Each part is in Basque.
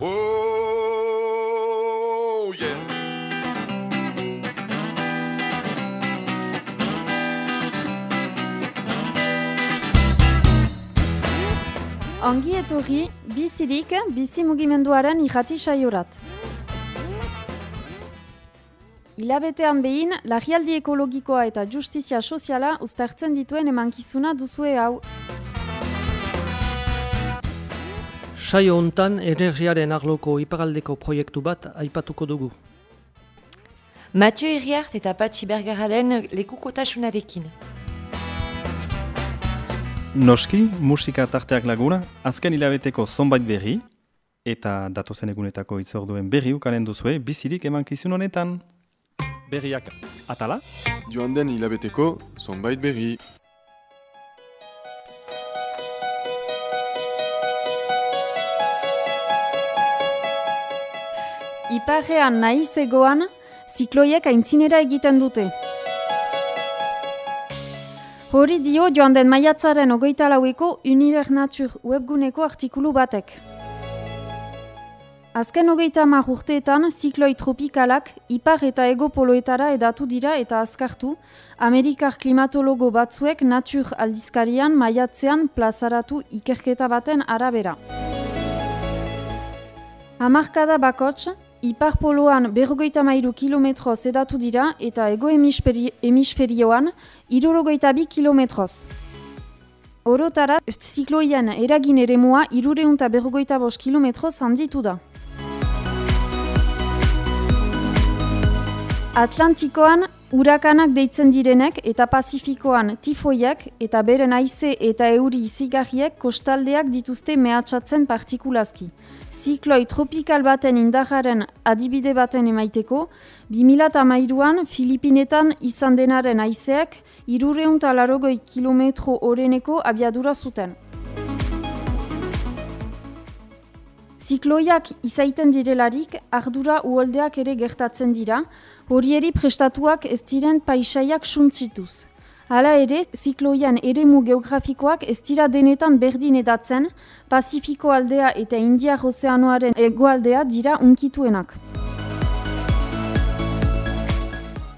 Oh, yeah. Ongi etorri, bizirik, bizi mugimenduaren irrati saiorat. Ilabetean behin, lagialdi ekologikoa eta justizia soziala uztartzen dituen emankizuna duzue hau. Saio hontan energiaren arloko iparaldeko proiektu bat aipatuko dugu. Mathieu Iriart eta Patxi Bergararen lekukotasunarekin. Noski, musika tarteak laguna, azken hilabeteko zonbait berri, eta datozen egunetako itzorduen berri ukaren duzue, bizirik emankizun honetan. Berriak atala? Joan den hilabeteko zonbait berri. Iparrean nahi zegoan, zikloiek aintzinera egiten dute. Hori dio joan den maiatzaren ogeita laueko Univernatur webguneko artikulu batek. Azken hogeita hamar urteetan zikloi tropikalak ipar eta ego poloetara edatu dira eta azkartu, Amerikar klimatologo batzuek natur aldizkarian maiatzean plazaratu ikerketa baten arabera. Hamarkada bakots, ipar poloan berrogeita mairu kilometroz edatu dira eta ego hemisferi hemisferioan irurogeita bi kilometroz. Orotara, zikloian eragin eremua irureunta berrogeita bost kilometroz handitu da. Atlantikoan urakanak deitzen direnek eta Pazifikoan tifoiak eta beren haize eta euri izigarriek kostaldeak dituzte mehatxatzen partikulazki. Zikloi tropikal baten indarraren adibide baten emaiteko, 2008an Filipinetan izan denaren haizeak irureunta larogoi kilometro oreneko abiadura zuten. Zikloiak izaiten direlarik, ardura uholdeak ere gertatzen dira, horieri prestatuak ez diren paisaiak suntzituz. Hala ere, zikloian eremu geografikoak ez dira denetan berdin edatzen, Pazifiko aldea eta Indiar Ozeanoaren egoaldea dira unkituenak.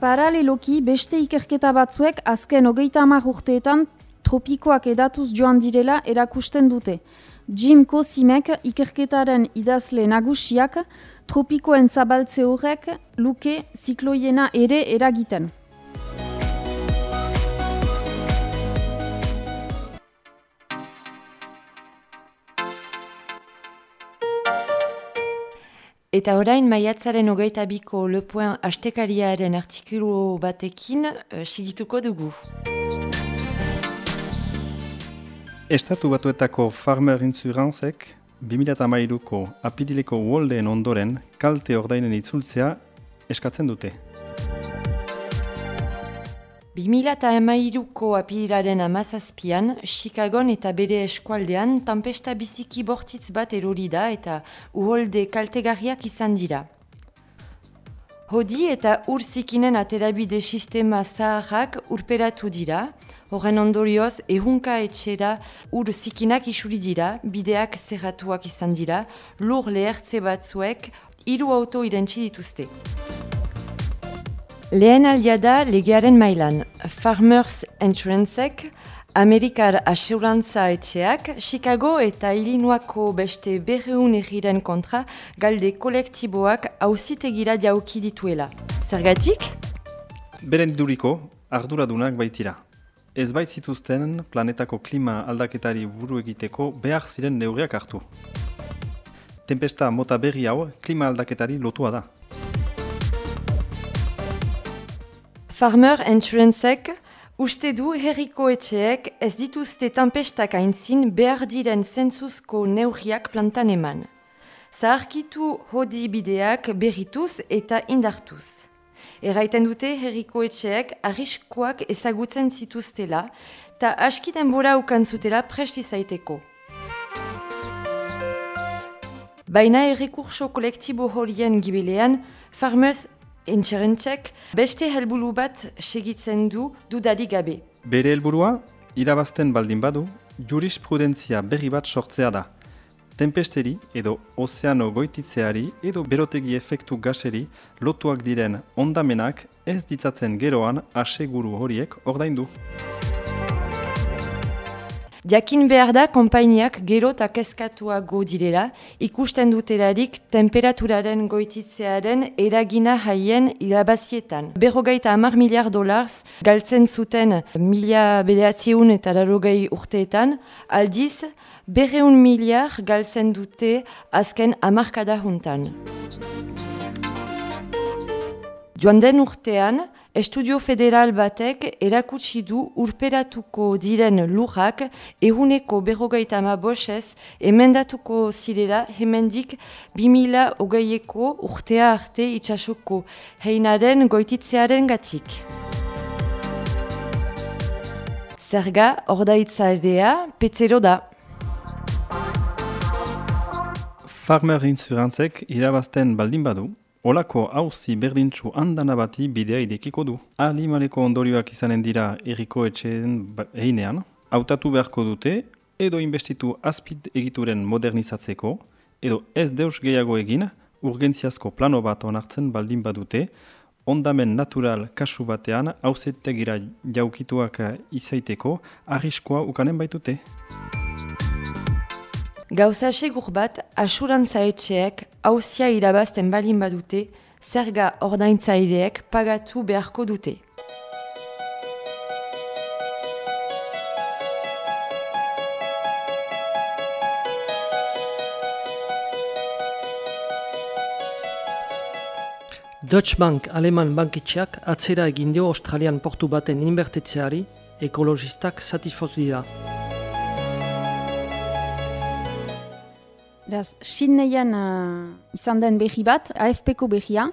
Paraleloki, beste ikerketa batzuek azken hogeita hamar urteetan tropikoak edatuz joan direla erakusten dute. Jim Kosimek ikerketaren idazle nagusiak tropikoen zabaltze horrek luke zikloiena ere eragiten. Eta orain maiatzaren hogeita biko lepoen astekariaren artikulu batekin uh, sigituko dugu. Estatu batuetako Farmer Insuranceek 2008ko apidileko woldeen ondoren kalte ordainen itzultzea eskatzen dute. 2008ko apiliraren amazazpian, Chicagon eta bere eskualdean tampesta biziki bortitz bat erori da eta uholde kaltegarriak izan dira. Hodi eta ur zikinen aterabide sistema zaharrak urperatu dira, horren ondorioz ehunka etxera ur zikinak isuri dira, bideak zerratuak izan dira, lur lehertze batzuek hiru auto identsi dituzte. Lehen aldia da legearen mailan, Farmers Entrancek, Amerikar aseurantza etxeak, Chicago eta Illinoisako beste berreun egiren kontra galde kolektiboak hausitegira jauki dituela. Zergatik? Beren duriko, arduradunak baitira. Ez bait zituzten planetako klima aldaketari buru egiteko behar ziren neurriak hartu. Tempesta mota berri hau klima aldaketari lotua da. Farmer Insurancek uste du herriko etxeek ez dituzte tampestak aintzin behar diren zentzuzko neurriak plantan eman. Zaharkitu hodi bideak berrituz eta indartuz. Erraiten dute herriko etxeek arriskoak ezagutzen zituztela eta aski denbora ukan zutela presti zaiteko. Baina errekurso kolektibo horien gibilean, Farmers Intxerentzek beste helburu bat segitzen du dudarik gabe. Bere helburua, irabazten baldin badu, jurisprudentzia berri bat sortzea da. tempesteri edo ozeano goititzeari edo berotegi efektu gaseri lotuak diren ondamenak ez ditzatzen geroan aseguru horiek ordaindu. Jakin behar da konpainiak gero eta kezkatuago direla, ikusten dutelarik temperaturaren goititzearen eragina haien irabazietan. Berrogeita amar miliar dolars galtzen zuten mila bedeatzeun eta larogei urteetan, aldiz berreun miliar galtzen dute azken amarkada juntan. Joan den urtean, Estudio federal batek erakutsi du urperatuko diren lurrak ehuneko berrogeita ama bosez emendatuko zirela hemendik 2000 hogeieko urtea arte itxasoko heinaren goititzearen gatik. Zerga ordaitzarea petzero da. Farmer Insurantzek irabazten baldin badu, olako hauzi berdintzu handana bati bidea idekiko du. Alimaleko ondorioak izanen dira erriko etxeen ba- einean, hautatu beharko dute, edo investitu azpid egituren modernizatzeko, edo ez deus gehiago egin, urgentziazko plano bat onartzen baldin badute, ondamen natural kasu batean hauzetegira jaukituak izaiteko arriskoa ukanen baitute. Gauza segur bat, asurantza etxeek hauzia irabazten balin badute, zerga ordaintzaileek pagatu beharko dute. Deutsche Bank aleman bankitxeak atzera egin dio Australian portu baten inbertetzeari ekologistak satisfoz dira. Beraz, Sydneyan uh, izan den behi bat, AFPko behia,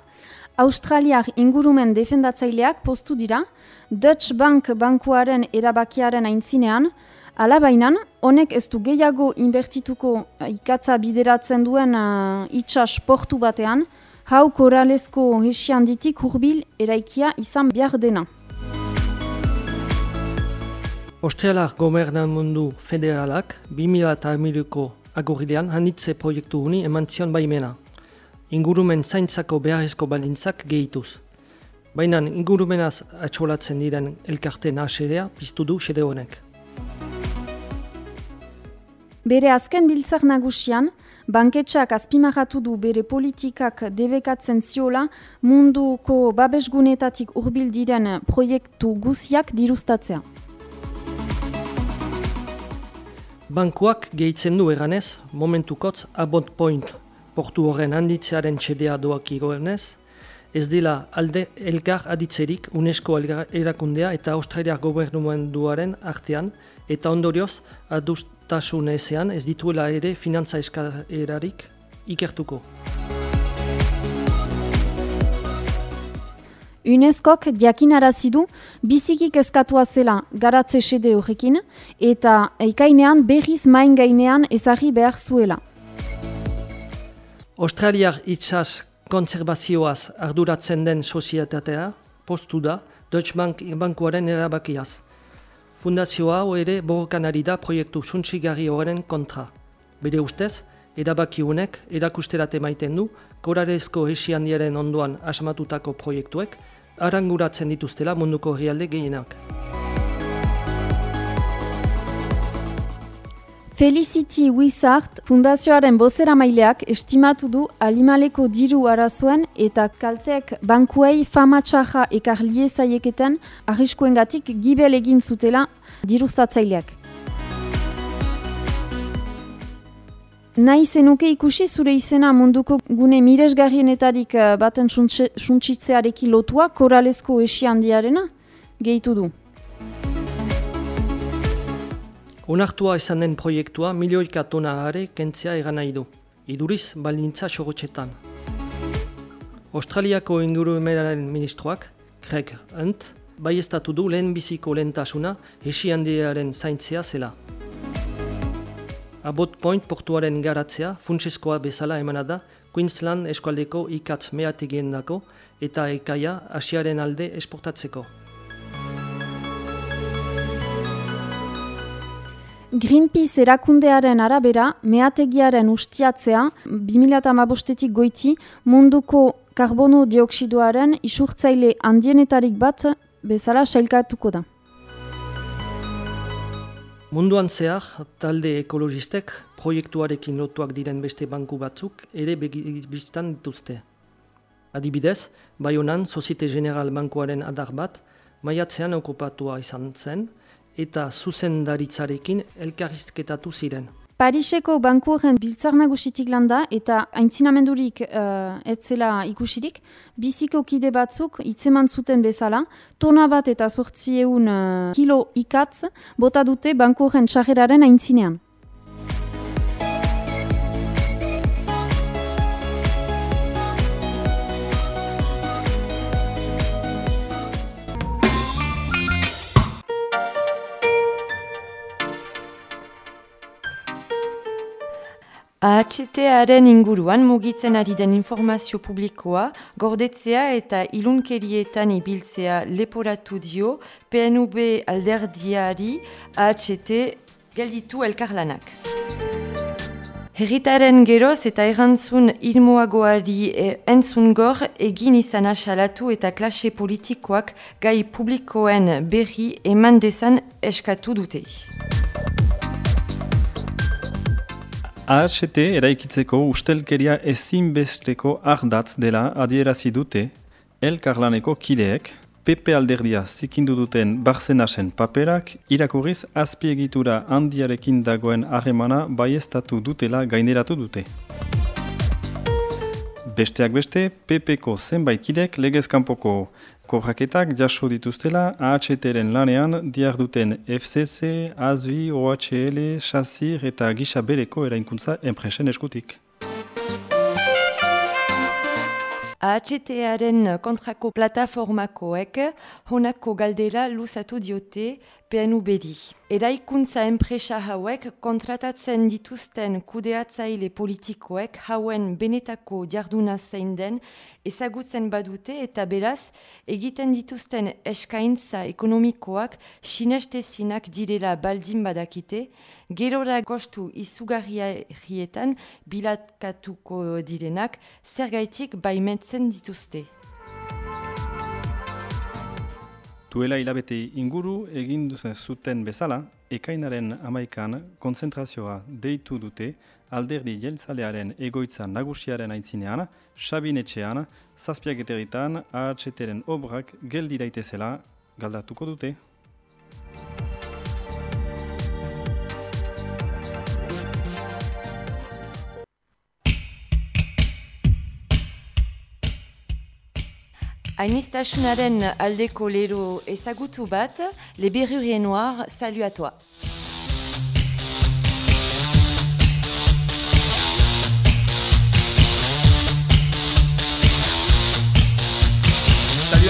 Australiar ingurumen defendatzaileak postu dira, Dutch Bank bankuaren erabakiaren aintzinean, alabainan, honek ez du gehiago inbertituko ikatza bideratzen duen uh, itxas portu batean, hau koralesko hesianditik hurbil eraikia izan behar dena. Australiar gobernamendu federalak 2008ko agorilean handitze proiektu huni eman zion baimena. Ingurumen zaintzako beharrezko baldintzak gehituz. Baina ingurumenaz atxolatzen diren elkarte nahasedea piztu du xede honek. Bere azken biltzar nagusian, banketxak azpimarratu du bere politikak debekatzen ziola munduko babesgunetatik hurbil diren proiektu guziak dirustatzea. Bankuak gehitzen du eganez, momentukotz abont point portu horren handitzearen txedea doak igoenez, ez dela alde elgar aditzerik UNESCO erakundea eta Australiar gobernumenduaren artean, eta ondorioz adustasun ezean ez dituela ere finantza eskaerarik ikertuko. UNESCOk jakinarazi du bizikik eskatua zela garatze sede horrekin eta ekainean berriz main gainean ezagri behar zuela. Australiar itxas konservazioaz arduratzen den sozietatea postu da Deutsche Bank bankuaren erabakiaz. Fundazio hau ere borrokan ari da proiektu suntsigarri horren kontra. Bere ustez, erabaki honek erakusterat emaiten du korarezko hesiandiaren ondoan asmatutako proiektuek aranguratzen dituztela munduko herrialde gehienak. Felicity Wizard fundazioaren bozera maileak estimatu du alimaleko diru arazoen eta kaltek bankuei fama txaja ekar liezaieketen arriskuengatik gibel egin zutela dirustatzaileak. Nahi zenuke ikusi zure izena munduko gune miresgarrienetarik eh, baten suntsitzearekin lotua koralesko esi handiarena? Gehitu du. Onartua izan den proiektua milioika tona are kentzea egan nahi du, iduriz baldintza xorotxetan. Australiako ingurumenaren ministroak, Craig Hunt, baiestatu du lehen biziko lehentasuna hesi handiaren zaintzea zela. Abot Point portuaren garatzea funtsezkoa bezala emana da Queensland eskualdeko ikatz mehategiendako eta ekaia asiaren alde esportatzeko. Greenpeace erakundearen arabera, meategiaren ustiatzea, 2008-etik goiti, munduko karbono dioksidoaren isurtzaile handienetarik bat bezala sailkatuko da. Munduan zehar, talde ekologistek proiektuarekin lotuak diren beste banku batzuk ere begizbiztan dituzte. Adibidez, Bayonan Societe General Bankuaren adar bat, maiatzean okupatua izan zen, eta zuzendaritzarekin elkarrizketatu ziren. Pariseko banku horren biltzar nagusitik landa eta aintzinamendurik uh, etzela ikusirik, biziko kide batzuk itzeman zuten bezala, tona bat eta sortzieun uh, kilo ikatz bota dute banku horren txajeraren aintzinean. AHT-aren inguruan mugitzen ari den informazio publikoa, gordetzea eta ilunkerietan ibiltzea leporatu dio PNB alderdiari AHT gelditu elkarlanak. Herritaren geroz eta errantzun irmoagoari e, entzun gor egin izan asalatu eta klase politikoak gai publikoen berri eman dezan eskatu dute. AHT eraikitzeko ustelkeria ezinbesteko ardatz dela adierazi dute elkarlaneko kideek, PP alderdia zikindu duten barzenasen paperak irakurriz azpiegitura handiarekin dagoen harremana baiestatu dutela gaineratu dute. Besteak beste, PPko zenbait kidek legezkanpoko Kobraketak jaso dituztela AHT-ren lanean diar duten FCC, ASVI, OHL, Chassir eta Gisa Bereko erainkuntza enpresen eskutik. AHT-aren kontrako plataformakoek honako galdera luzatu diote PNU-bedi. Eraikuntza enpresa hauek kontratatzen dituzten kudeatzaile politikoek hauen benetako jarduna zein den ezagutzen badute eta beraz egiten dituzten eskaintza ekonomikoak sinestezinak direla baldin badakite, gerora gostu izugarrietan bilatkatuko direnak zergaitik baimentzen dituzte. Duela hilabete inguru egin zuten bezala, ekainaren amaikan konzentrazioa deitu dute alderdi jeltzalearen egoitza nagusiaren aintzinean, sabinetxean, zazpiak eteritan, ahatseteren obrak geldi daitezela galdatuko dute. Ainistasunaren aldeko lero ezagutu bat, le berrurien noir, salut à toi.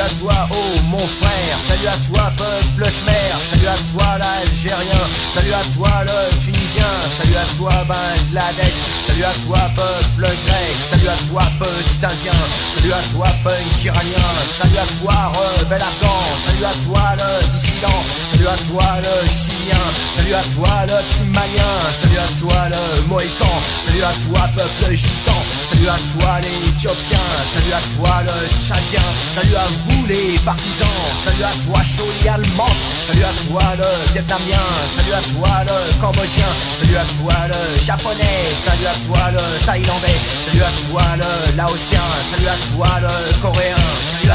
À toi, oh mon frère, salut à toi, peuple khmer, salut à toi, l'Algérien, salut à toi, le Tunisien, salut à toi, Bangladesh, salut à toi, peuple grec, salut à toi, petit Indien, salut à toi, punk iranien, salut à toi, rebelle afghan, salut à toi, le dissident, salut à toi, le chilien, salut à toi, le petit malien, salut à toi, le mohican, salut à toi, peuple gitan, salut à toi, les éthiopiens, salut à toi, le tchadien, salut à vous les partisans, salut à toi Choli allemande, salut à toi le vietnamien, salut à toi le cambodgien, salut à toi le japonais, salut à toi le thaïlandais, salut à toi le laotien, salut à toi le coréen,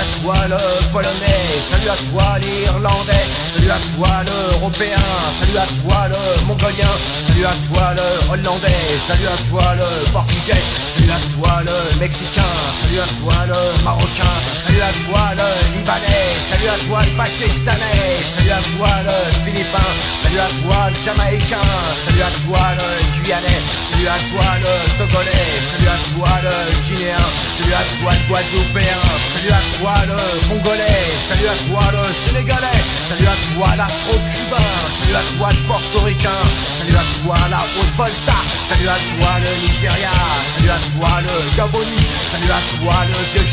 à toi le polonais, salut à toi l'irlandais, salut à toi l'européen, salut à toi le mongolien, salut à toi le hollandais, salut à toi le portugais, salut à toi le mexicain, salut à toi le marocain, salut à toi le Libanais, salut à toi le Pakistanais, salut à toi le Philippin, salut à toi le Jamaïcain, salut à toi le Guyanais, salut à toi le Togolais, salut à toi le Guinéen, Salut à toi le Guadeloupéen, salut à toi le Congolais, salut à toi le Sénégalais, salut à toi l'Afro-Cubain, salut à toi le Portoricain, salut à toi la Haute-Volta, salut à toi le Nigeria, salut à toi le Gaboni, salut à toi le vieux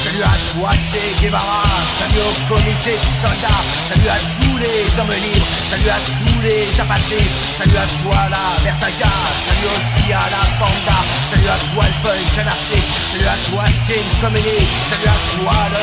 salut à toi Che Guevara, salut au comité de soldats, salut à tous les hommes libres, salut à tous les apatrides, salut à toi la Vertaga, salut aussi à la Panda, salut à toi le punk anarchiste, salut à toi skin communiste, salut à toi le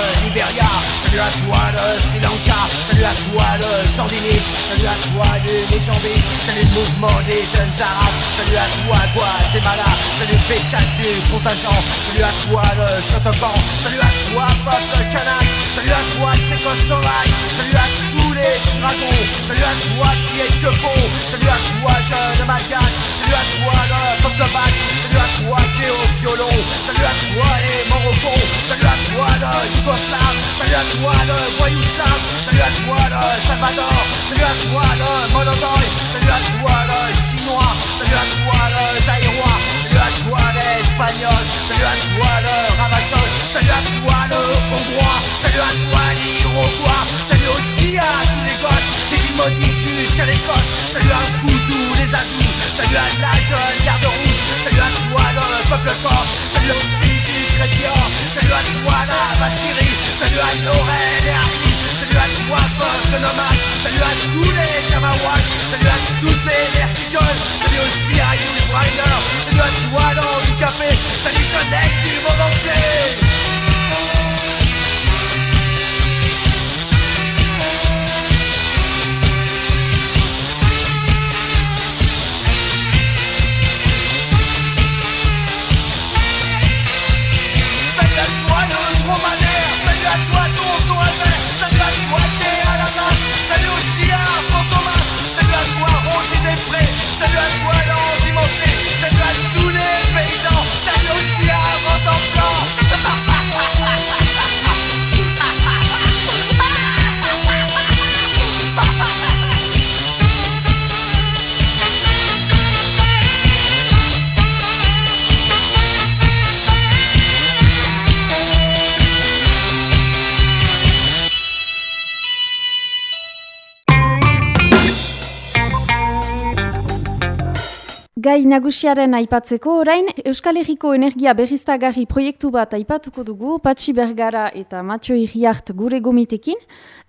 Salut à toi le Sri Lanka, salut à toi le sandiniste, salut à toi le légendiste, salut le mouvement des jeunes arabes, salut à toi Guatemala, salut Pékin du contingent, salut à toi le Shotokan, salut à toi peuple kanak, salut à toi Tchécoslovaque, salut à tous les dragons, salut à toi qui est que bon, salut à toi jeune malgache, salut à toi le peuple bac, salut à toi qui est au violon, salut à toi les toi le Yougoslave, salut à toi le Voyouslav, salut à toi le Salvador, salut à toi le Monogoy, salut à toi le Chinois, salut à toi le Zaïrois, salut à toi l'Espagnol, salut à toi le Ravachol, salut à toi le Hongrois, salut à toi l'Iroquois, salut aussi à tous les gosses, des îles maudites jusqu'à l'Écosse, salut à vous tous les Azous, salut à la jeune garde rouge, salut à toi le peuple corse, salut aux filles salut à toi la rit, salut à Laurel et Arthur, salut à toi peuple nomade, salut à tous les Kamawats, salut à toutes les verticoles, salut aussi à You Rider, salut à toi l'handicapé, salut Connect du monde entier. Gai nagusiaren aipatzeko orain, Euskal Herriko Energia Berriztagarri proiektu bat aipatuko dugu, Patxi Bergara eta Matio Iriart gure gomitekin.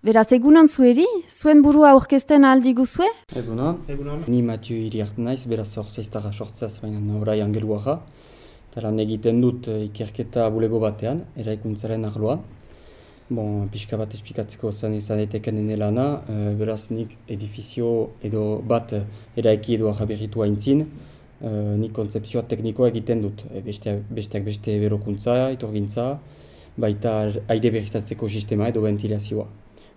Beraz, egunon zueri, zuen burua aurkezten aldi guzue? Egunon, Egunon. ni Mathieu Iriart naiz, beraz orzaiztara sortzaz, baina orai angeluaja. Eta lan egiten dut eh, ikerketa bulego batean, eraikuntzaren arloan. Bon, pixka bat esplikatzeko zen izan ene lana, eh, beraz nik edifizio edo bat eraiki edo ahaberritu aintzin, eh, nik kontzepzioa teknikoa egiten dut. E, beste, besteak beste berokuntza, itorgintza, baita aire berriztatzeko sistema edo ventilazioa.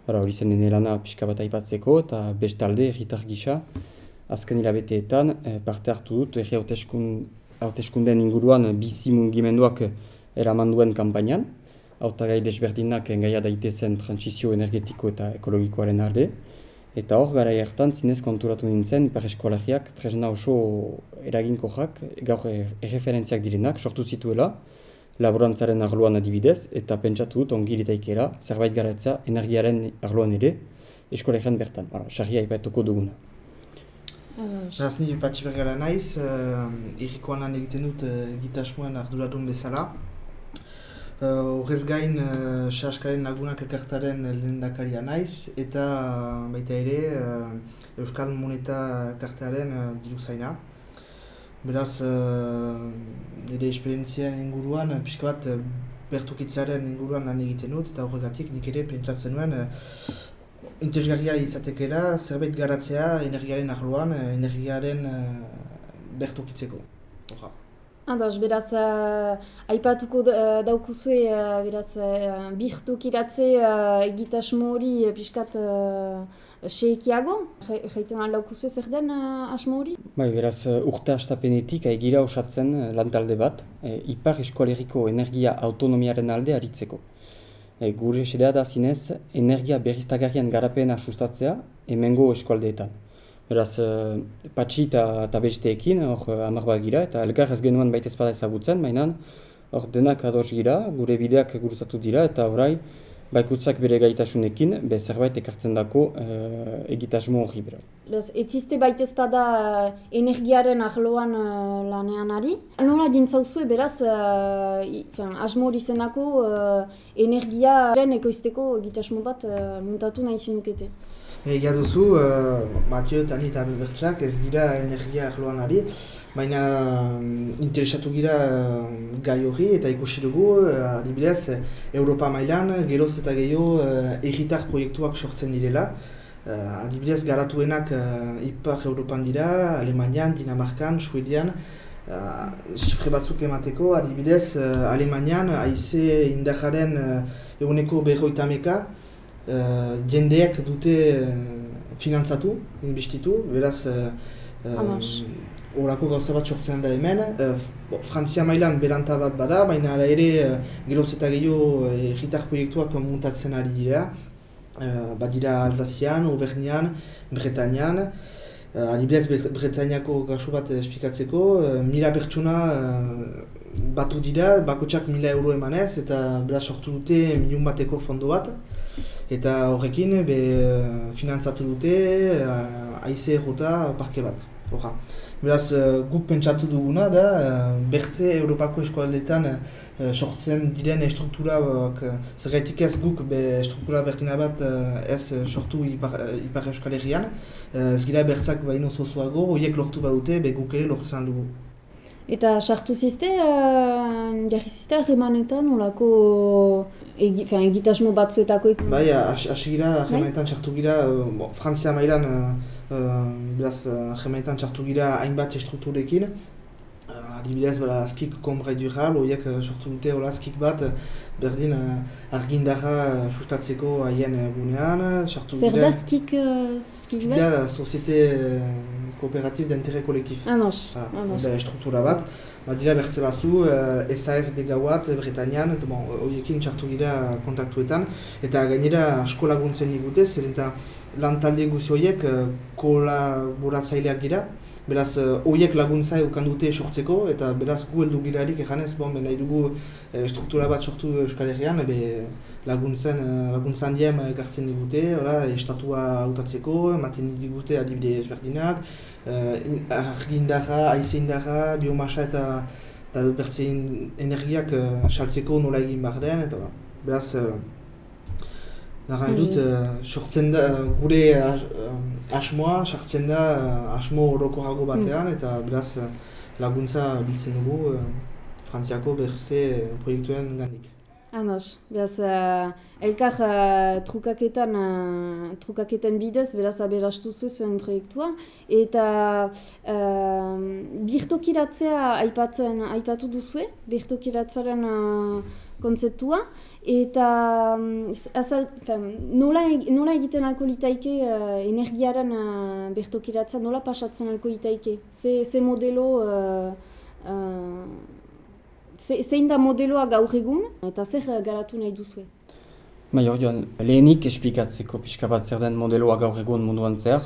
Hora, hori zen lana pixka bat aipatzeko eta bestalde herritar gisa azken hilabeteetan eh, parte hartu dut hauteskun- hauteskunden inguruan bizi mugimenduak eraman duen kanpainan. Hautagai desberdinak gaia daitezen transizio energetiko eta ekologikoaren alde. Eta hor, gara hartan zinez konturatu nintzen Ipar Eskolariak tresna oso eraginkorrak, gaur er- erreferentziak direnak, sortu zituela, laborantzaren arloan adibidez, eta pentsatu dut ongi litaikera, zerbait garatzea energiaren arloan ere, eskolegian bertan, Hala, sarria aipatuko duguna. Beraz, ni Patxi Bergara naiz, uh, irrikoan lan egiten dut uh, gitasmoen arduradun bezala. Uh, Horrez gain, uh, Saskaren lagunak elkartaren lehendakaria naiz, eta baita ere uh, Euskal Moneta elkartearen uh, diru zaina. Beraz, uh, nire esperientzien inguruan, pixka bat bertukitzaren inguruan lan egiten dut, eta horregatik nik ere pentsatzen nuen uh, interesgarria izatekela zerbait garatzea energiaren arloan, eh, energiaren uh, bertokitzeko. Horra. Ados, beraz, uh, aipatuko uh, daukuzue, uh, beraz, uh, birtukiratze uh, egitasmo hori uh, pixkat uh, seekiago? Jaiten aldaukuzue zer den uh, asmo hori? Bai, beraz, eh, urte astapenetik aigira osatzen eh, lantalde bat, e, Ipar Eskualeriko energia autonomiaren alde aritzeko. E, gure xedea da zinez, energia berriztagarrian garapena sustatzea hemengo eskualdeetan. Beraz, e, patxi eta besteekin, hor eh, hamar bat gira, eta elkar ez genuen baita ezpada ezagutzen, baina hor denak ados gira, gure bideak guruzatu dira eta orai baikutzak bere gaitasunekin, be zerbait ekartzen dako uh, egitasmo hori bera. Bez, etziste baitez bada uh, energiaren ahloan uh, lanean ari. Nola dintzauzu beraz, uh, asmo hori zenako uh, energiaren ekoizteko egitasmo bat uh, muntatu nahi zinukete. Egia duzu, uh, Matio eta Anita Bertzak ez gira energia ahloan ari. Baina mm, interesatu gira mm, gai hori eta ikusi dugu, uh, adibidez, Europa mailan geroz eta gehiago uh, erritar proiektuak sortzen direla. Uh, adibidez, garatuenak uh, ipar Europan dira, Alemanian, Dinamarkan, Suedian, uh, batzuk emateko, adibidez, uh, Alemanian, haize indajaren uh, eguneko berroita meka, uh, jendeak dute uh, finantzatu, inbistitu, beraz, uh, horako gauza bat sortzen da hemen. Uh, Frantzia mailan beranta bat bada, baina ala ere uh, geroz eta gehiago uh, proiektuak muntatzen ari dira. Uh, badira Alzazian, Auvergnean, Bretañan. Uh, adibidez Bretañako gaso bat esplikatzeko, uh, mila pertsona uh, batu dira, bakotsak mila euro emanez, eta beraz sortu dute milion bateko fondo bat. Eta horrekin be, finantzatu dute uh, aize errota parke bat. Horra. Beraz, uh, guk pentsatu duguna da, uh, bertze Europako eskualdetan sortzen diren estruktura, zergaitik ez guk be estruktura bertina bat ez sortu ipar, ipar euskal herrian. Ez gira bertzak baino zozoago, horiek lortu badute, be guk ere lortzen dugu. Eta sartu zizte, uh, jarri zizte ahemanetan, olako egi, egitasmo batzuetako? Bai, hasi gira, ahemanetan sartu gira, uh, Frantzia mailan, uh, beraz, uh, jemeetan txartu gira hainbat estrukturekin. Adibidez, bera, azkik kombre dural, horiek sortu dute hola azkik bat, berdin uh, argindarra sustatzeko haien uh, gunean. Zer da azkik uh, bat? da, Societe uh, Kooperatif d'Interre Kolektif. Anos, ah, anos. Da, estruktura bat. Ba, dira bertze batzu, uh, SAS Begawat, Bretañan, horiekin bon, txartu gira kontaktuetan. Eta gainera asko laguntzen digute, zer eta lan talde guzi horiek uh, kolaboratzaileak gira. Beraz, uh, horiek laguntza eukan dute sortzeko, eta beraz gu heldu girarik eganez, bon, nahi dugu uh, struktura bat sortu Euskal Herrian, ebe laguntzen, uh, laguntzan diem ekartzen digute, ora, estatua hautatzeko, ematen digute adibide ezberdinak, uh, argindarra, aize indarra, biomasa eta eta bertze energiak saltzeko nola egin behar den, eta beraz, Naga dut, uh, sortzen da, gure uh, asmoa, sartzen da uh, asmo horoko hago batean, mm. eta beraz laguntza biltzen dugu uh, Frantziako berze proiektuen gandik. Anos, beraz, uh, elkar uh, trukaketan, uh, trukaketan bidez, beraz aberastu zuen proiektua, eta uh, birtokiratzea aipatzen, aipatu duzue, birtokiratzaren uh, kontzeptua, eta mm, azal, nola, nola egiten alko litaike uh, energiaren uh, bertokiratza, nola pasatzen alko litaike? Ze, ze modelo, uh, uh, ze, zein da modeloa gaur egun, eta zer garatu nahi duzue? Bai, hor joan, lehenik esplikatzeko pixka bat zer den modeloa gaur egun munduan zer,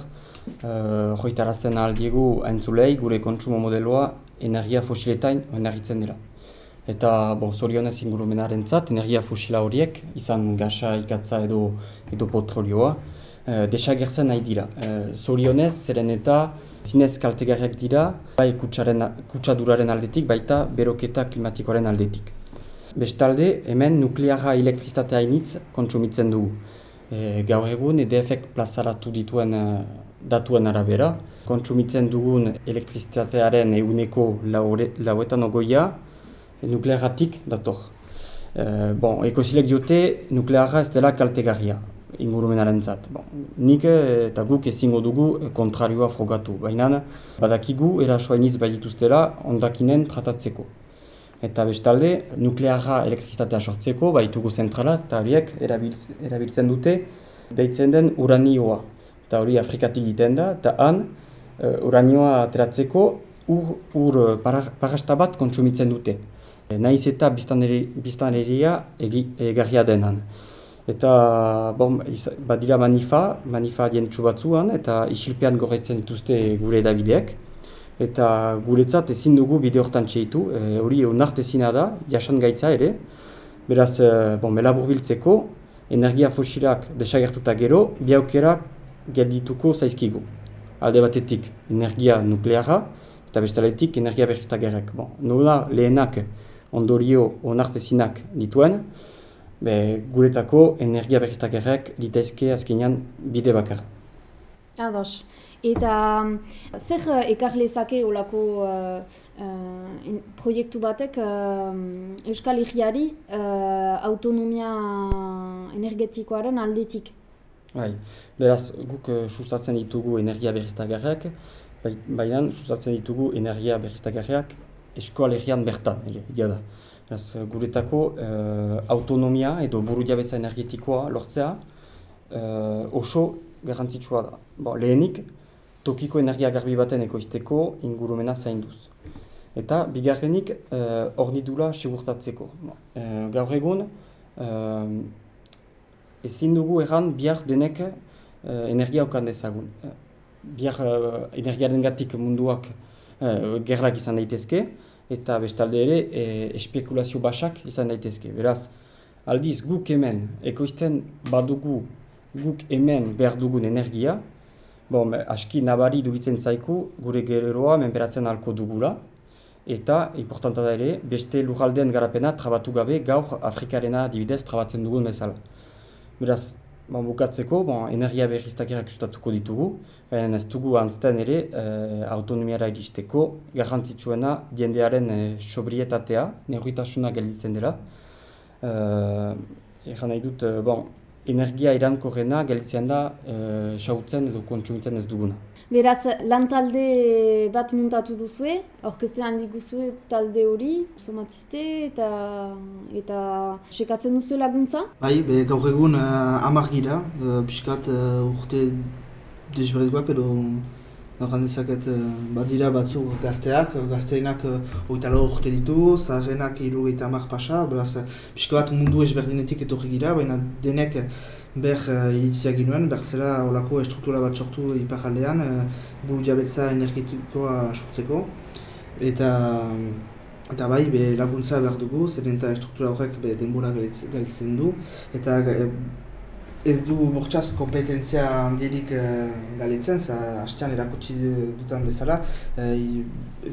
uh, joitarazten aldiegu entzulei gure kontsumo modeloa energia fosiletain energitzen dira. Eta bo, zorionez ingurumenaren zat, energia fosila horiek, izan gasa, ikatza edo, edo petrolioa, e, desagertzen nahi dira. E, zorionez, zeren eta zinez kaltegarriak dira, bai kutsaduraren aldetik, baita beroketa klimatikoaren aldetik. Bestalde, hemen nukleara elektrizitatea hainitz kontsumitzen dugu. E, gaur egun, EDF-ek plazaratu dituen e, datuen arabera, kontsumitzen dugun elektrizitatearen eguneko lauetan ogoia, nuklearatik dator. E, bon, ekosilek diote nukleara ez dela kaltegarria ingurumenaren zat. Bon, nik eh, eta guk ezingo dugu eh, kontrarioa frogatu, baina badakigu erasoa iniz dituztela ondakinen tratatzeko. Eta bestalde, nukleara elektrizitatea sortzeko, baitugu zentrala, eta horiek erabiltzen dute, deitzen den uranioa. Eta hori Afrikatik egiten da, eta han, uranioa ateratzeko, ur, ur parasta bat kontsumitzen dute. E, naiz eta biztaneria egarria denan. Eta bon, badira manifa, manifa dien batzuan, eta isilpean gorretzen dituzte gure edabideak. eta guretzat ezin dugu bide hortan txeitu, e, hori onart ezina da, jasan gaitza ere, beraz, e, bon, melabur biltzeko, energia fosilak desagertuta gero, biaukerak geldituko zaizkigu. Alde batetik energia nukleara, eta bestaletik energia berriztagerrek. Bon, nola lehenak ondorio onartezinak dituen, be, guretako energia berriztagerrek litezke azkenean bide bakar. Ados. Eta zer ekar lezake olako uh, uh, proiektu batek uh, Euskal Herriari uh, autonomia energetikoaren aldetik? Bai, beraz, guk uh, sustatzen ditugu energia berriztagarriak, bai, baina sustatzen ditugu energia berriztagarriak eskoalegian bertan, ere, da. Beraz, guretako uh, autonomia edo buru jabeza energetikoa lortzea uh, oso garrantzitsua da. Bo, lehenik, tokiko energia garbi baten ekoizteko ingurumena zainduz. Eta bigarrenik hor uh, nidula segurtatzeko. Uh, gaur egun, ezin dugu erran bihar denek uh, energia okan dezagun. Uh, bihar uh, energiaren gatik munduak uh, gerrak izan daitezke, eta bestalde ere uh, espekulazio basak izan daitezke. Beraz, aldiz guk hemen ekoizten badugu guk hemen behar dugun energia, bon, aski nabari dugitzen zaiku gure geroa menperatzen alko dugula, eta, importanta da ere, beste lujaldean garapena trabatu gabe gaur Afrikarena dibidez trabatzen dugun bezala. Beraz, ba, bukatzeko, bon, energia berriztakerak sustatuko ditugu, baina ez dugu anzten ere eh, autonomiara iristeko, garrantzitsuena diendearen eh, sobrietatea, neurritasuna gelditzen dela. Eh, Egan nahi dut, bon, energia irankorrena gelditzen da eh, sautzen edo kontsumitzen ez duguna. Beraz, lan bat muntatu duzue, orkestea handi guzue talde hori, somatizte eta eta sekatzen duzu laguntza? Bai, be, gaur egun uh, amar gira, uh, pixkat uh, urte desberdikoak edo Gandezaket, bat dira batzuk gazteak, gazteenak oita lau urte ditu, zaharenak iru eta pasa, beraz, pixka bat mundu ezberdinetik etorri gira, baina denek ber uh, iritzia ginuen, ber zela olako estruktura bat sortu iparaldean, uh, buru jabetza energetikoa sortzeko. Eta, eta bai, be laguntza behar dugu, zeren eta estruktura horrek be denbora galitzen du. Eta ez du bortxaz kompetentzia handierik uh, galitzen, za hastean erakutsi dutan bezala. Uh,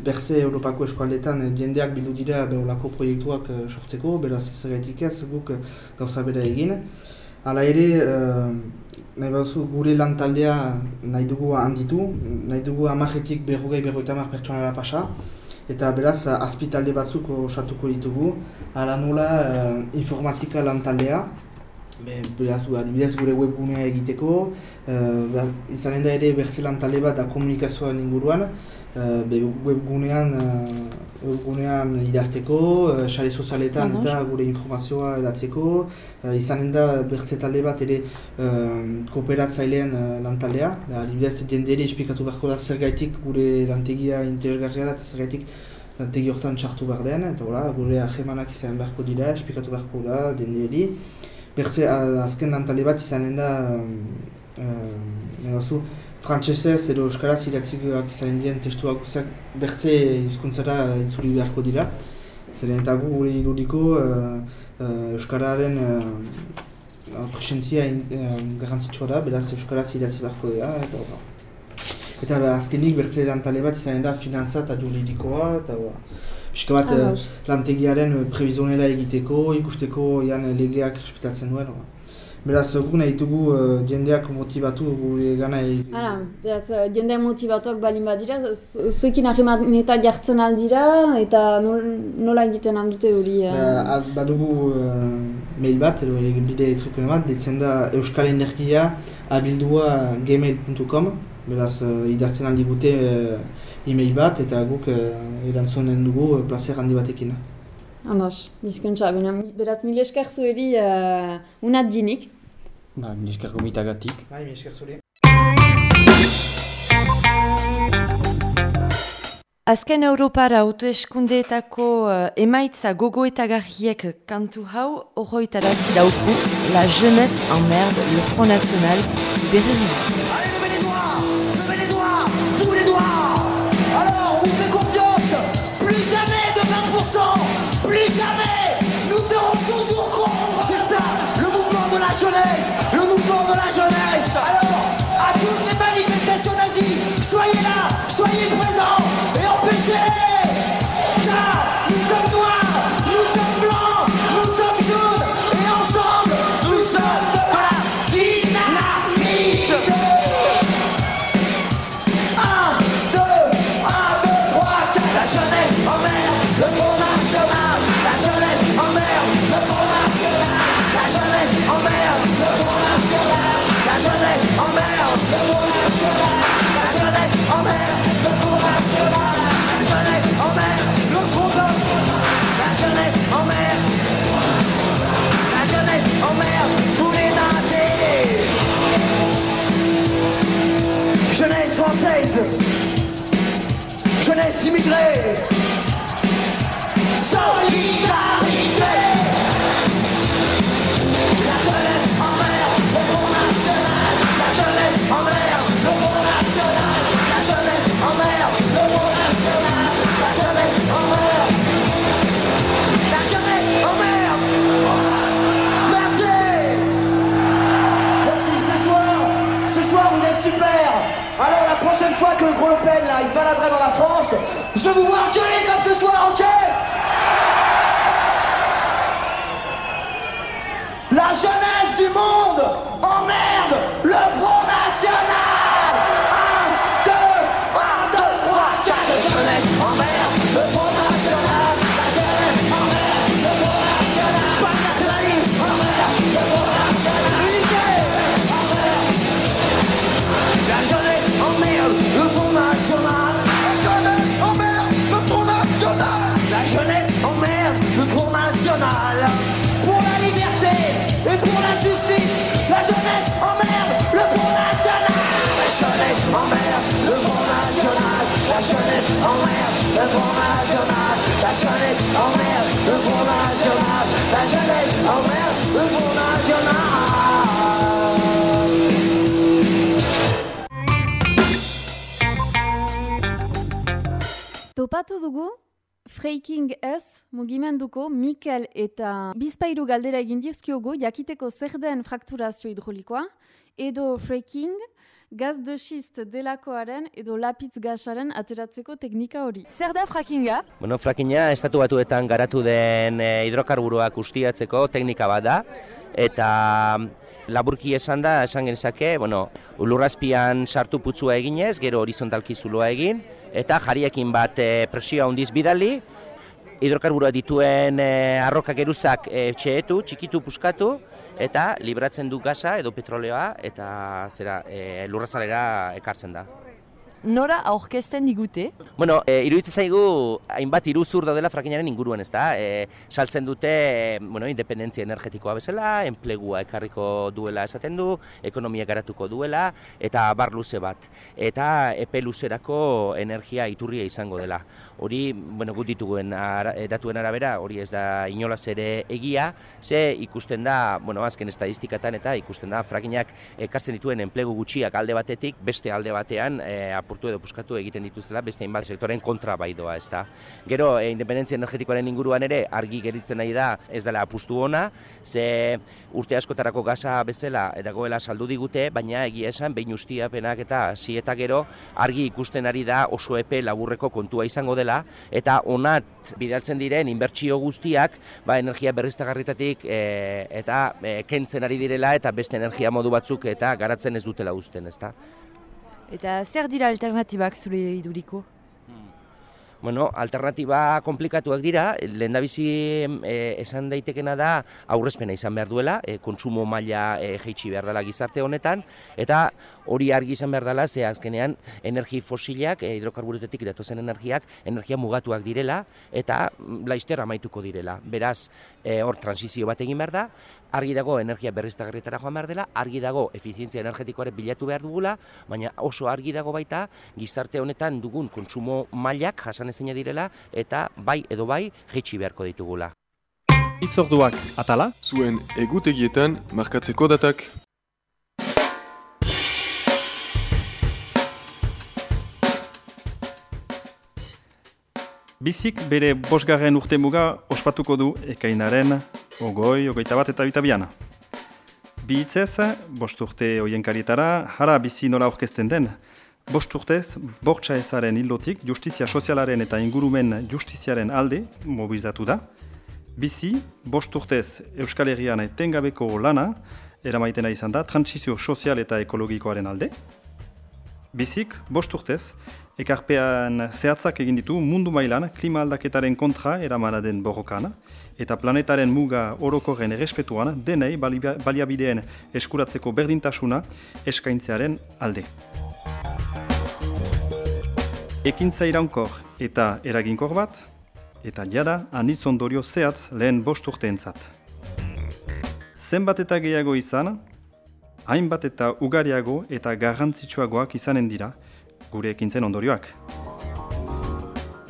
berze Europako eskualdetan jendeak bildu dira olako proiektuak uh, sortzeko, beraz ez gaitik ez guk uh, gauza bera egin. Hala ere, uh, nahi baduzu gure lan taldea nahi dugu handitu, nahi dugu amaretik berrogei berroita amak pertsonara pasa, eta beraz azpitalde batzuk osatuko ditugu. Hala nola uh, informatika lan taldea, Be, beraz, adibidez gure webgunea egiteko, uh, izanen da ere bertze lan talde bat da komunikazioan inguruan, uh, be, webgunean, uh, webgunean idazteko, uh, sare sozialetan eta gure informazioa edatzeko, uh, izanen da bertze talde bat ere uh, kooperatzailean uh, lan taldea, adibidez jende ere esplikatu beharko da zer gaitik gure lantegia interesgarria da eta zer gaitik lantegi horretan txartu behar den, eta gure ahemanak izan beharko dira, esplikatu beharko da jende ere. Bertze, azken lantale bat izanen da, um, frantsesez edo euskaraz idatzikoak izanen dien testuak guztiak bertze hizkuntzara itzuli beharko dira. Zeren eta gu gure irudiko uh, uh, euskararen uh, presentzia uh, garrantzitsua da, beraz euskaraz idatzi beharko dira. Eta, eta azkenik bertze lantale bat izanen da finantza eta juridikoa. Eta, Piska bat, ah, uh, lantegiaren uh, prebizionela egiteko, ikusteko jan legeak respetatzen duen. Beraz, guk nahi ditugu uh, jendeak motibatu gure gana egin. Hala, beraz, jendeak motivatuak balin badira, zuekin ahimata jartzen aldira eta nola egiten handute hori? Uh... badugu uh, mail bat, edo bide elektrikoen bat, ditzen da Euskal Energia abildua gmail.com Beraz, uh, idartzen aldi gute e-mail bat eta guk uh, erantzunen dugu uh, placer handi batekin. Andos, bizkuntza, beraz mil esker zueri uh, unat jinik. Ba, mil esker gomitagatik. Bai, mil esker zueri. Azken Europara autoeskundeetako uh, emaitza gogo eta garriek kantu hau horroitara zidauku La Jeunesse en Merde, le Front National, Berrerina. Front National La jeunesse National Topatu dugu, Freiking ez mugimenduko Mikel eta bizpairu galdera egin dizkiogu jakiteko zer den frakturazio hidrolikoa, edo Freiking, gaz de schist delakoaren edo lapitz gasaren ateratzeko teknika hori. Zer da frackinga? Bueno, frakinga estatu batuetan garatu den e, hidrokarburoak ustiatzeko teknika bat da, eta laburki esan da, esan genezake, bueno, lurrazpian sartu putzua eginez, gero horizontalki zuloa egin, eta jariekin bat e, presioa handiz bidali, hidrokarburoa dituen e, arroka geruzak e, txeetu, txikitu puskatu, eta libratzen du gaza edo petroleoa, eta zera, e, lurrazalera ekartzen da. Nora aurkezten digute? Bueno, e, iruditzen zaigu hainbat iruzur daudela frakinaren inguruan, ez da? E, saltzen dute, e, bueno, independentzia energetikoa bezala, enplegua ekarriko duela esaten du, ekonomia garatuko duela, eta bar luze bat. Eta epe luzerako energia iturria izango dela. Hori, bueno, gut dituguen ara, datuen arabera, hori ez da inolaz ere egia, ze ikusten da, bueno, azken estadistikatan eta ikusten da frakinak ekartzen dituen enplegu gutxiak alde batetik, beste alde batean e, apurtu edo puskatu egiten dituztela beste hainbat sektoren kontra bai doa, ez da. Gero, e, independentzia energetikoaren inguruan ere, argi geritzen nahi da, ez dela apustu ona, ze urte askotarako gaza bezala dagoela saldu digute, baina egia esan, behin ustiapenak eta hasi eta gero, argi ikusten ari da oso epe laburreko kontua izango dela, eta onat bidaltzen diren inbertsio guztiak, ba, energia berriztagarritatik e, eta e, kentzen ari direla, eta beste energia modu batzuk eta garatzen ez dutela uzten, ez da. Eta zer dira alternatibak zure iduriko? Bueno, alternatiba komplikatuak dira, lehendabizi e, esan daitekena da aurrezpena izan behar duela, e, kontsumo maila e, jeitsi behar dela gizarte honetan, eta hori argi izan behar dela, ze azkenean energi fosilak, e, hidrokarburetetik datozen energiak, energia mugatuak direla, eta laizter amaituko direla. Beraz, e, hor transizio bat egin behar da, argi dago energia berriztagarrietara joan behar dela, argi dago efizientzia energetikoare bilatu behar dugula, baina oso argi dago baita gizarte honetan dugun kontsumo mailak jasan ezina direla eta bai edo bai jeitsi beharko ditugula. Itzorduak atala, Zuen egutegietan markatzeko datak. bizik bere bosgarren urte muga ospatuko du ekainaren ogoi, ogoita bat eta bitabiana. Bi hitzez, bost urte hoien karietara, jara bizi nola orkesten den, bost urtez, bortxa ezaren hildotik justizia sozialaren eta ingurumen justiziaren alde mobilizatu da. Bizi, bost urtez Euskal Herrian etengabeko lana, eramaitena izan da, transizio sozial eta ekologikoaren alde. Bizik, bost urtez, ekarpean zehatzak egin ditu mundu mailan klima aldaketaren kontra eramana den borrokan, eta planetaren muga orokorren errespetuan denei baliabideen eskuratzeko berdintasuna eskaintzearen alde. Ekintza iraunkor eta eraginkor bat, eta jada aniz ondorio zehatz lehen bost urteentzat. Zenbat eta gehiago izan, hainbat eta ugariago eta garrantzitsuagoak izanen dira gure ekintzen ondorioak.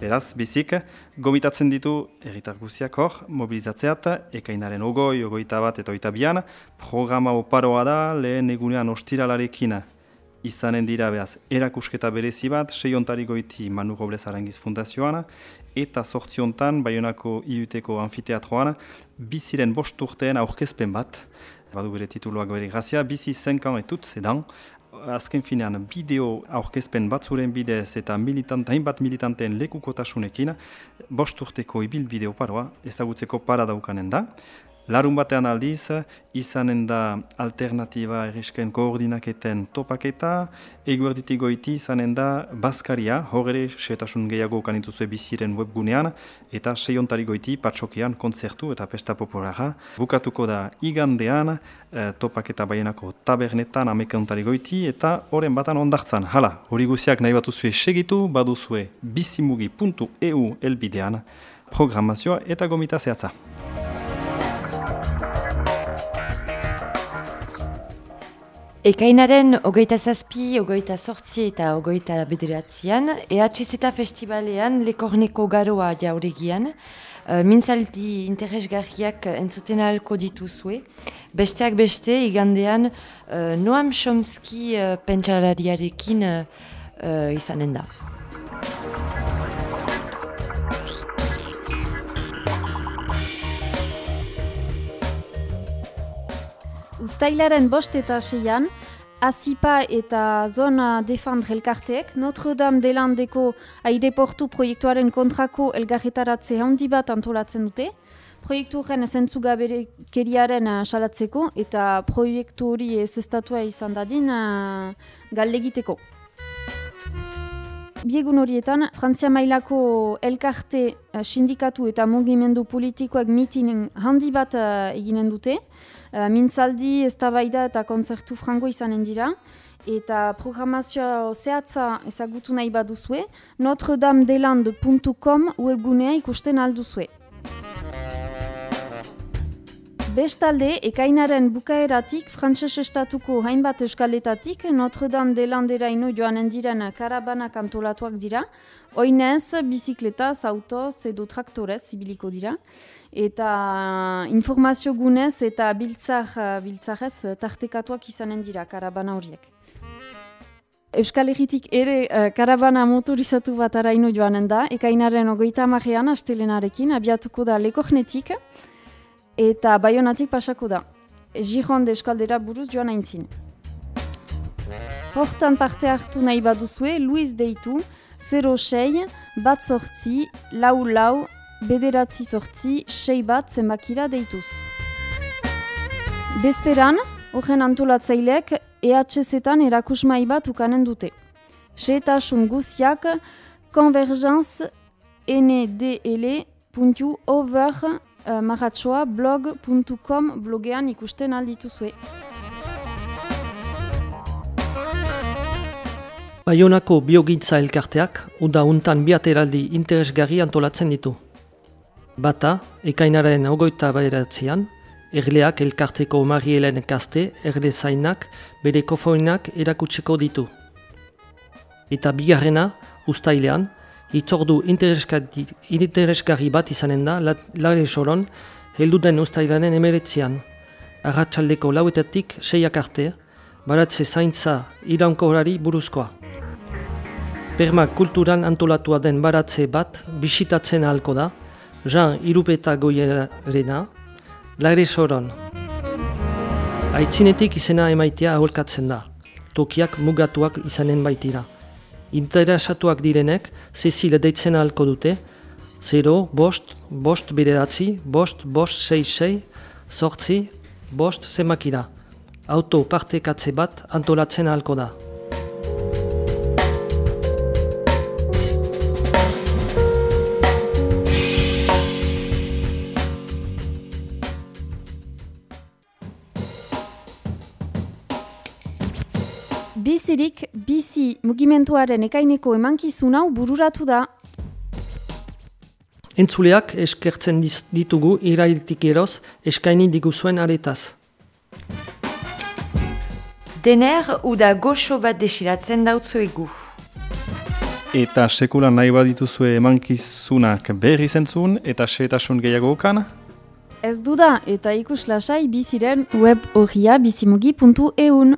Beraz, bizik, gomitatzen ditu erritar guziak hor, mobilizatzeat, ekainaren ogoi, ogoita bat eta oita bian, programa oparoa da lehen egunean ostiralarekin izanen dira behaz erakusketa berezi bat, sei ontari goiti Manu Robles Arangiz Fundazioan, eta sortzi hontan Bayonako IUTeko anfiteatroan, biziren bost urteen aurkezpen bat, badu bere tituluak bere grazia, bizi zenkan etut zedan, azken finean bideo aurkezpen batzuren bidez eta militant, hainbat militanteen lekukotasunekin bost urteko ibil bideo paroa ezagutzeko para daukanen da. Larun batean aldiz, izanen da alternatiba errisken koordinaketen topaketa, eguerditik goiti izanen da Baskaria, horre setasun gehiago kanituzue biziren webgunean, eta seiontari goiti patxokian kontzertu eta pesta populara. Bukatuko da igandean, eh, topaketa baienako tabernetan amekontari goiti, eta horren batan ondartzan. Hala, hori guziak nahi batuzue segitu, baduzue bizimugi.eu elbidean, programazioa eta gomita zehatza. Ekainaren ogeita zazpi, ogeita sortzi eta ogeita bederatzean, EHZ eta Festivalean lekorneko garoa jauregian, uh, mintzaldi interesgarriak entzuten ahalko dituzue. Besteak beste, igandean, uh, Noam Chomsky uh, pentsalariarekin uh, izanen da. Uztailaren bost eta seian, Azipa eta Zona Defand elkarteek Notre Dame de Landeko aireportu proiektuaren kontrako elgarretaratze handi bat antolatzen dute. Proiektu horren keriaren uh, salatzeko eta proiektu hori ez estatua izan dadin uh, galdegiteko. Biegun horietan, Frantzia mailako elkarte uh, sindikatu eta mugimendu politikoak mitin handi bat uh, eginen dute. Uh, mintzaldi, eztabaida eta konzertu frango izanen dira. Eta programazioa zehatza ezagutu nahi baduzue, notredamedeland.com webgunea ikusten alduzue. Bestalde, ekainaren bukaeratik, frantses estatuko hainbat euskaletatik, Notre Dame de Landeraino joanen diren karabanak antolatuak dira, oinez, bizikletaz, autoz edo traktorez zibiliko dira. Eta informazio gunez eta biltzar, biltzarez tartekatuak izanen dira karabana horiek. Euskal Herritik ere uh, karabana motorizatu bat araino joanen da, ekainaren ogoita amarean astelenarekin, abiatuko da lekornetik eta baionatik pasako da. Giron de Euskaldera buruz joan aintzin. Hortan parte hartu nahi baduzue, Luis Deitu, 06, bat sortzi, lau lau, bederatzi sortzi, sei bat zenbakira deituz. Bezperan, horren antolatzaileek EHZ-etan erakusmai bat ukanen dute. Seetasun guziak konvergenz ndl.over uh, maratsoa blog.com blogean ikusten aldituzue. Baionako biogitza elkarteak, uda untan biateraldi interesgarri antolatzen ditu. Bata, ekainaren ogoita baeratzean, erleak elkarteko marielen kaste, erle zainak, bere kofoinak erakutseko ditu. Eta bigarrena, ustailean, itzordu interesgarri bat izanen da, lare soron, helduden ustailaren emeretzean. Arratxaldeko lauetatik seiak arte, baratze zaintza iraunko horari buruzkoa. Perma kulturan antolatua den baratze bat bisitatzen ahalko da, Jean Irupeta Goierena, Lare Soron. Aitzinetik izena emaitea aholkatzen da, tokiak mugatuak izanen baitira. Interesatuak direnek, Cecile deitzen ahalko dute, 0, bost, bost bederatzi, bost, bost, sei, sei, sortzi, bost, zemakira. Auto partekatze bat antolatzen ahalko da. Bizi mugimenduaren ekaineko emankizun hau bururatu da. Entzuleak eskertzen ditugu irailtik eroz eskaini diguzuen aretaz. Dener uda goxo bat desiratzen dautzuegu. Eta sekulan nahi badituzue emankizunak berri zentzun eta setasun gehiago okan? Ez duda eta ikus lasai biziren web horria bizimugi.eun.